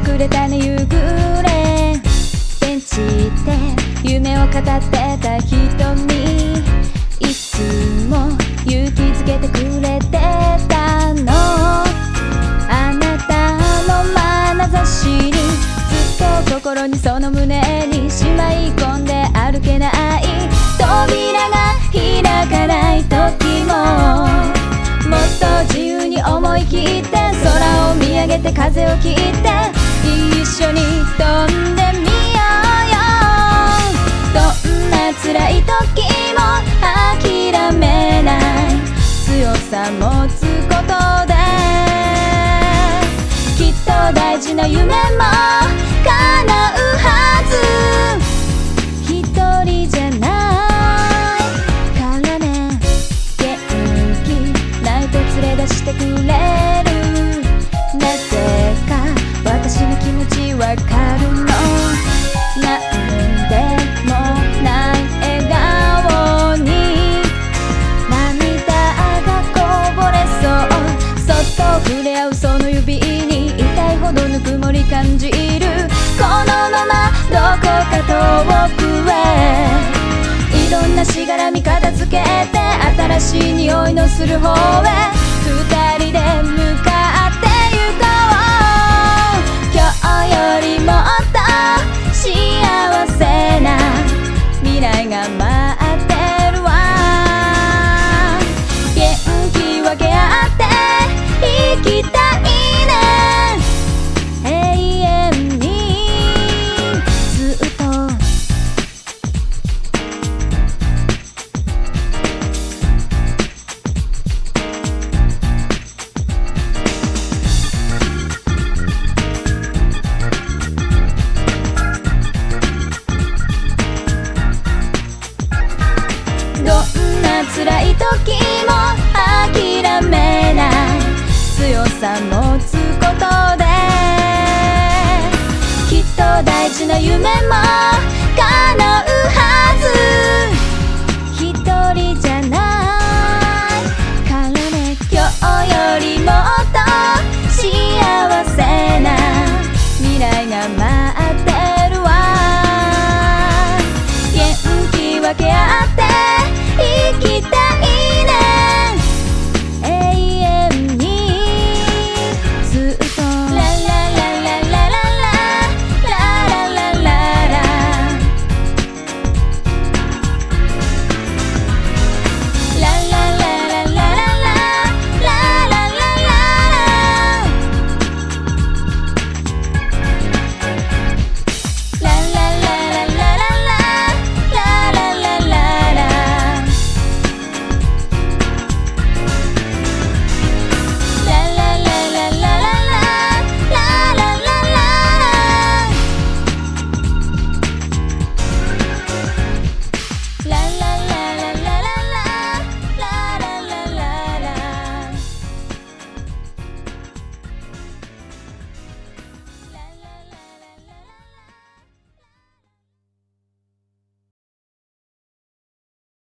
くれたね夕暮れ。ベンチで夢を語ってた瞳。いつも勇気づけてくれてたの。あなたの眼差しにずっと心にその胸にしまい込んで歩けない。扉が開かない時ももっと自由に思い切って空を見上げて風を切って一緒に飛んで感じる。このままどこか遠くへ。いろんなしがらみ片付けて新しい匂いのする方へ。二人で向時も諦めない強さ持つことできっと大事な夢も